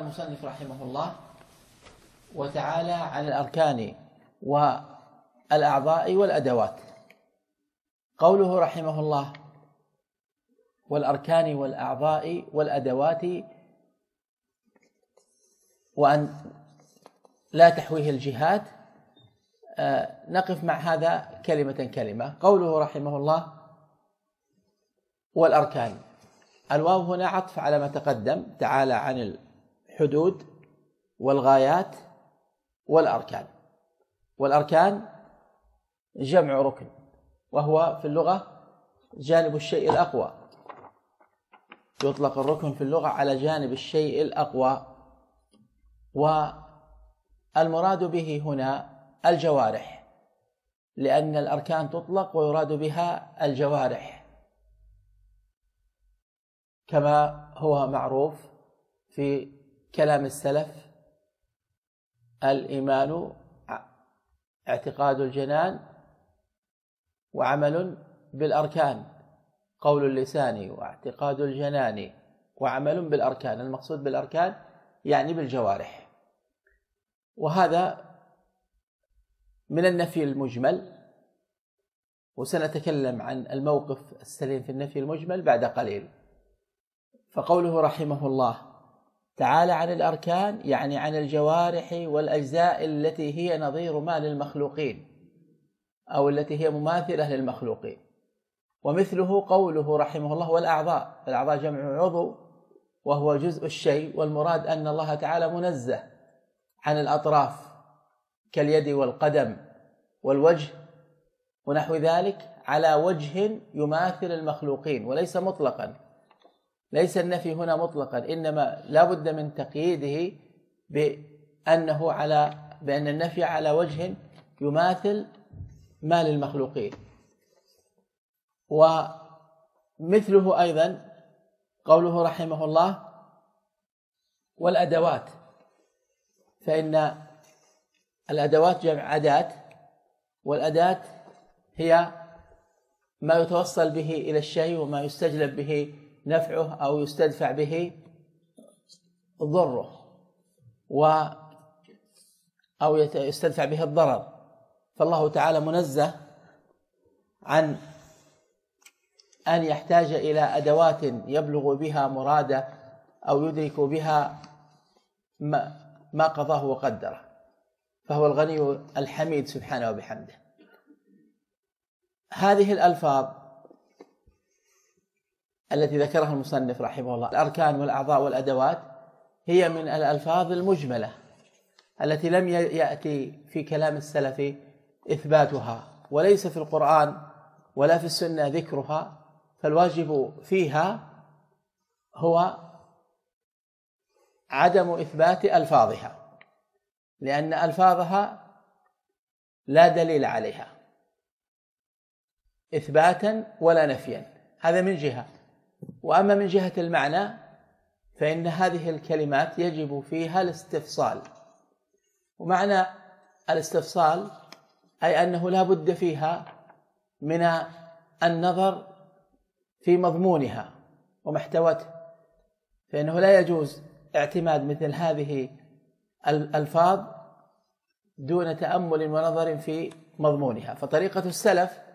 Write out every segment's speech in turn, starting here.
قال المصنف رحمه الله وتعالى عن الأركان والأعضاء والأدوات. قوله رحمه الله والأركان والأعضاء والأدوات وأن لا تحويه الجهات آه، نقف مع هذا كلمة كلمة. قوله رحمه الله والأركان. الواو هنا عطف على ما تقدم تعالى عن الحدود والغايات والأركان. والأركان جمع ركن وهو في اللغة جانب الشيء الأقوى. يطلق الركن في اللغة على جانب الشيء الأقوى والمراد به هنا الجوارح لأن الأركان تطلق ويراد بها الجوارح. كما هو معروف في كلام السلف الإيمان اعتقاد الجنان وعمل بالأركان قول اللسان واعتقاد الجنان وعمل بالأركان المقصود بالأركان يعني بالجوارح. وهذا من النفي المجمل. وسنتكلم عن الموقف السليم في النفي المجمل بعد قليل. فقوله رحمه الله تعالى عن الأركان يعني عن الجوارح والأجزاء التي هي نظير ما للمخلوقين أو التي هي مماثلة للمخلوقين. ومثله قوله رحمه الله والأعضاء الأعضاء جمع عضو وهو جزء الشيء والمراد أن الله تعالى منزه عن الأطراف كاليد والقدم والوجه ونحو ذلك على وجه يماثل المخلوقين وليس مطلقا. ليس النفي هنا مطلقا إنما لا بد من تقييده بأنه على بأن النفي على وجه يماثل ما للمخلوقين ومثله أيضا قوله رحمه الله والأدوات. فإن الأدوات جمع اداه والأداة هي ما يتوصل به إلى الشيء وما يستجلب به نفعه أو يستدفع به ضره و أو يستدفع به الضرر. فالله تعالى منزه عن أن يحتاج إلى أدوات يبلغ بها مراده أو يدرك بها ما, قضاه وقدره. فهو الغني الحميد سبحانه وبحمده. هذه الألفاظ التي ذكرها المصنف رحمه الله. الأركان والأعضاء والأدوات هي من الألفاظ المجملة التي لم يأتي في كلام السلف إثباتها وليس في القرآن ولا في السنة ذكرها. فالواجب فيها هو عدم إثبات ألفاظها لأن ألفاظها لا دليل عليها إثباتا ولا نفيا. هذا من جهة. وأما من جهة المعنى فإن هذه الكلمات يجب فيها الاستفصال. ومعنى الاستفصال أي أنه لا بد فيها من النظر في مضمونها ومحتوته فإنه لا يجوز اعتماد مثل هذه الألفاظ دون تأمل ونظر في مضمونها. فطريقة السلف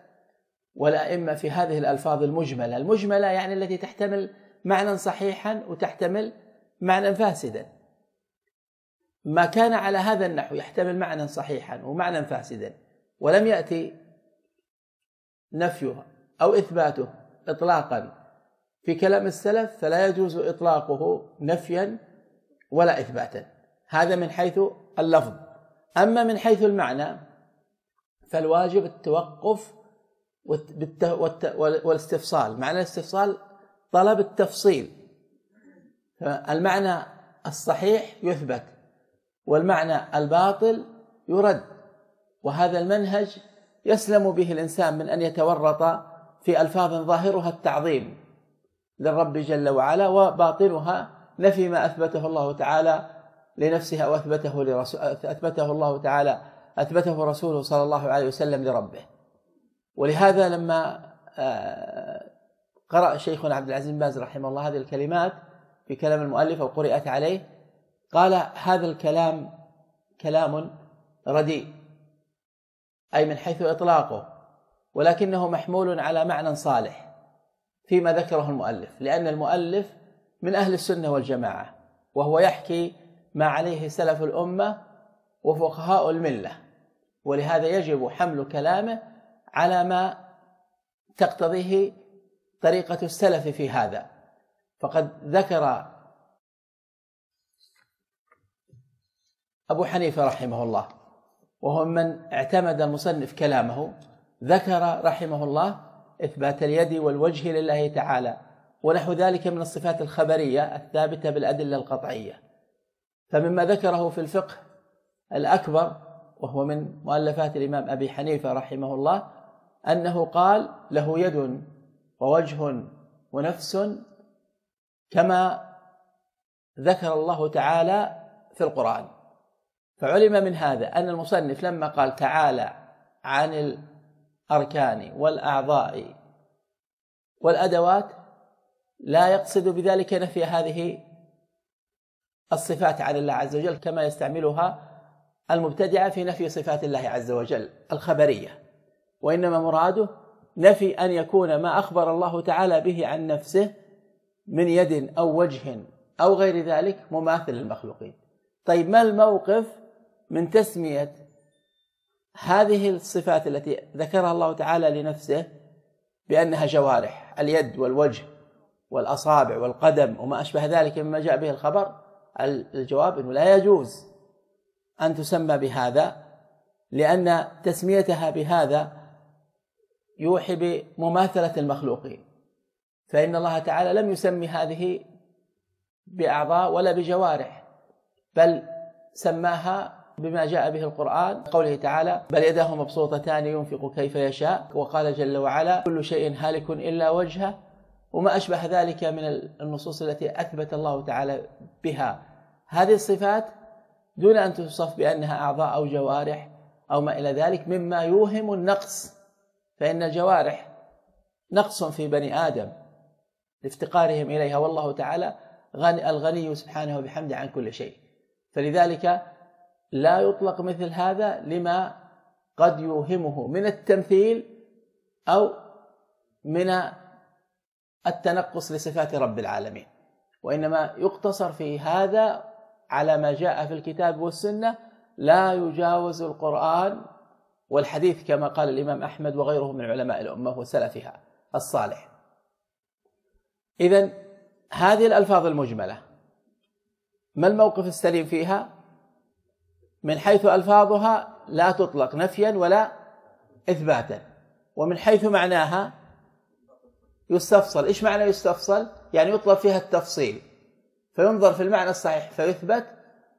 والأئمة في هذه الألفاظ المجملة. المجملة يعني التي تحتمل معنى صحيحا وتحتمل معنى فاسدا. ما كان على هذا النحو يحتمل معنى صحيحا ومعنى فاسدا ولم يأتي نفيه أو إثباته إطلاقا في كلام السلف فلا يجوز إطلاقه نفيا ولا إثباتا. هذا من حيث اللفظ. أما من حيث المعنى فالواجب التوقف والاستفصال. معنى الاستفصال طلب التفصيل. المعنى الصحيح يثبت والمعنى الباطل يرد وهذا المنهج يسلم به الإنسان من أن يتورط في ألفاظ ظاهرها التعظيم للرب جل وعلا وباطنها نفي ما أثبته الله تعالى لنفسه أو اثبته لرسول أثبته الله تعالى أثبته رسوله صلى الله عليه وسلم لربه. ولهذا لما آه، قرأ شيخنا عبد العزيز بن باز رحمه الله هذه الكلمات في كلام المؤلف أو قرأت عليه قال هذا الكلام كلام رديء أي من حيث إطلاقه ولكنه محمول على معنى صالح فيما ذكره المؤلف لأن المؤلف من أهل السنة والجماعة وهو يحكي ما عليه سلف الأمة وفقهاء الملة ولهذا يجب حمل كلامه على ما تقتضيه طريقة السلف في هذا. فقد ذكر أبو حنيفة رحمه الله وهو من اعتمد المصنف كلامه ذكر رحمه الله إثبات اليد والوجه لله تعالى ونحو ذلك من الصفات الخبرية الثابتة بالأدلة القطعية. فمما ذكره في الفقه الأكبر وهو من مؤلفات الإمام أبي حنيفة رحمه الله أنه قال له يد ووجه ونفس كما ذكر الله تعالى في القرآن. فعلم من هذا أن المصنف لما قال تعالى عن الأركان والأعضاء والأدوات لا يقصد بذلك نفي هذه الصفات عن الله عز وجل كما يستعملها المبتدعة في نفي صفات الله عز وجل الخبرية. وإنما مراده نفي أن يكون ما أخبر الله تعالى به عن نفسه من يد أو وجه أو غير ذلك مماثل للمخلوقين. طيب ما الموقف من تسمية هذه الصفات التي ذكرها الله تعالى لنفسه بأنها جوارح اليد والوجه والأصابع والقدم وما أشبه ذلك مما جاء به الخبر؟ الجواب أنه لا يجوز أن تسمى بهذا لأن تسميتها بهذا يوحي بمماثلة المخلوقين. فإن الله تعالى لم يسمي هذه بأعضاء ولا بجوارح بل سماها بما جاء به القرآن قوله تعالى بل يداه مبسوطتان ينفق كيف يشاء وقال جل وعلا كل شيء هالك إلا وجهه وما أشبه ذلك من النصوص التي أثبت الله تعالى بها. هذه الصفات دون أن توصف بأنها أعضاء أو جوارح أو ما إلى ذلك مما يوهم النقص فإن الجوارح نقص في بني آدم لافتقارهم إليها. والله تعالى غني الغني سبحانه وبحمده عن كل شيء. فلذلك لا يطلق مثل هذا لما قد يوهمه من التمثيل أو من التنقص لصفات رب العالمين. وإنما يقتصر في هذا على ما جاء في الكتاب والسنة. لا يجاوز القرآن والحديث كما قال الإمام أحمد وغيره من علماء الأمة وسلفها الصالح. إذا هذه الألفاظ المجملة ما الموقف السليم فيها؟ من حيث ألفاظها لا تطلق نفيا ولا إثباتا ومن حيث معناها يستفصل. إيش معنى يستفصل؟ يعني يطلب فيها التفصيل فينظر في المعنى الصحيح فيثبت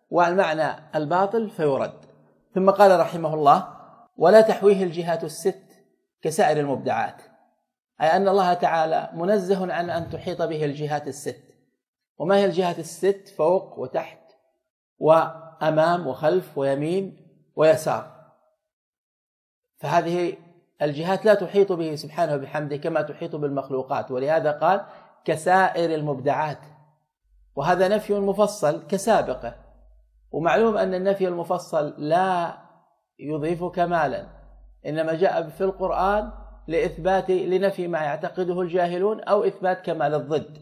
والمعنى الباطل فيرد. ثم قال رحمه الله ولا تحويه الجهات الست كسائر المبدعات. أي أن الله تعالى منزه عن أن تحيط به الجهات الست. وما هي الجهات الست؟ فوق وتحت وأمام وخلف ويمين ويسار. فهذه الجهات لا تحيط به سبحانه وبحمده كما تحيط بالمخلوقات. ولهذا قال كسائر المبدعات. وهذا نفي مفصل كسابقة. ومعلوم أن النفي المفصل لا يضيف كمالا إنما جاء في القرآن لإثبات لنفي ما يعتقده الجاهلون أو إثبات كمال الضد.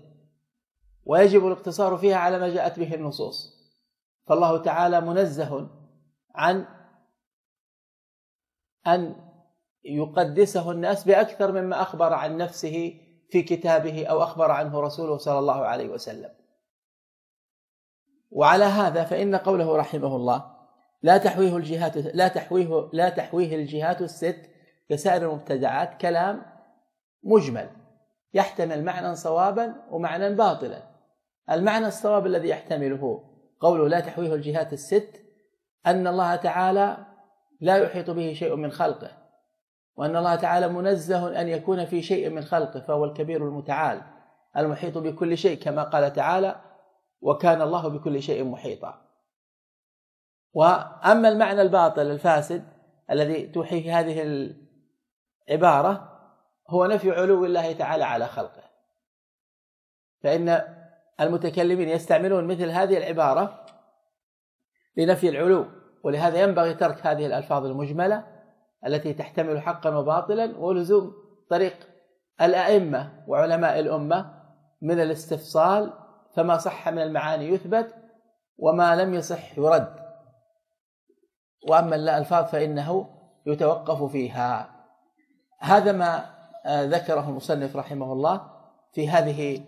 ويجب الاقتصار فيها على ما جاءت به النصوص. فالله تعالى منزه عن أن يقدسه الناس بأكثر مما أخبر عن نفسه في كتابه أو أخبر عنه رسوله صلى الله عليه وسلم. وعلى هذا فإن قوله رحمه الله لا تحويه الجهات لا تحويه لا تحويه الجهات الست كسائر المبتدعات كلام مجمل. يحتمل معنى صوابا ومعنى باطلا. المعنى الصواب الذي يحتمله قوله لا تحويه الجهات الست أن الله تعالى لا يحيط به شيء من خلقه وأن الله تعالى منزه أن يكون في شيء من خلقه فهو الكبير المتعال المحيط بكل شيء كما قال تعالى وكان الله بكل شيء محيطا وأما المعنى الباطل الفاسد الذي توحي في هذه العبارة هو نفي علو الله تعالى على خلقه. فإن المتكلمين يستعملون مثل هذه العبارة لنفي العلو ولهذا ينبغي ترك هذه الألفاظ المجملة التي تحتمل حقا وباطلا ولزوم طريق الأئمة وعلماء الأمة من الاستفصال فما صح من المعاني يثبت وما لم يصح يرد. وأما الألفاظ فإنه يتوقف فيها. هذا ما ذكره المصنف رحمه الله في هذه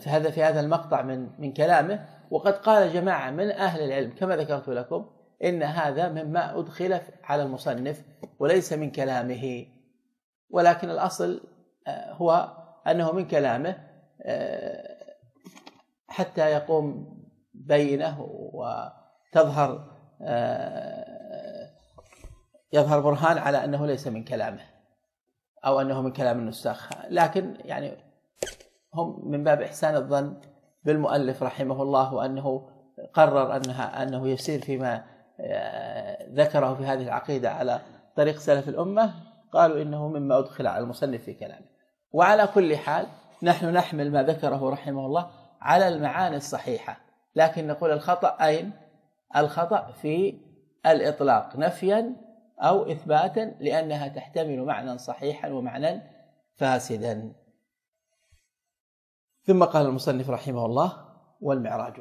في هذا في هذا المقطع من من كلامه. وقد قال جماعة من أهل العلم كما ذكرت لكم إن هذا مما أدخل على المصنف وليس من كلامه. ولكن الأصل آه، هو أنه من كلامه آه، حتى يقوم بينه وتظهر آه، يظهر برهان على أنه ليس من كلامه أو أنه من كلام النساخ. لكن يعني هم من باب إحسان الظن بالمؤلف رحمه الله وأنه قرر أنها أنه يسير فيما آه، ذكره في هذه العقيدة على طريق سلف الأمة. قالوا إنه مما أدخل على المصنف في كلامه. وعلى كل حال نحن نحمل ما ذكره رحمه الله على المعاني الصحيحة. لكن نقول الخطأ أين؟ الخطأ في الإطلاق نفيا أو اثباتا لأنها تحتمل معنى صحيحا ومعنى فاسدا. ثم قال المصنف رحمه الله والمعراج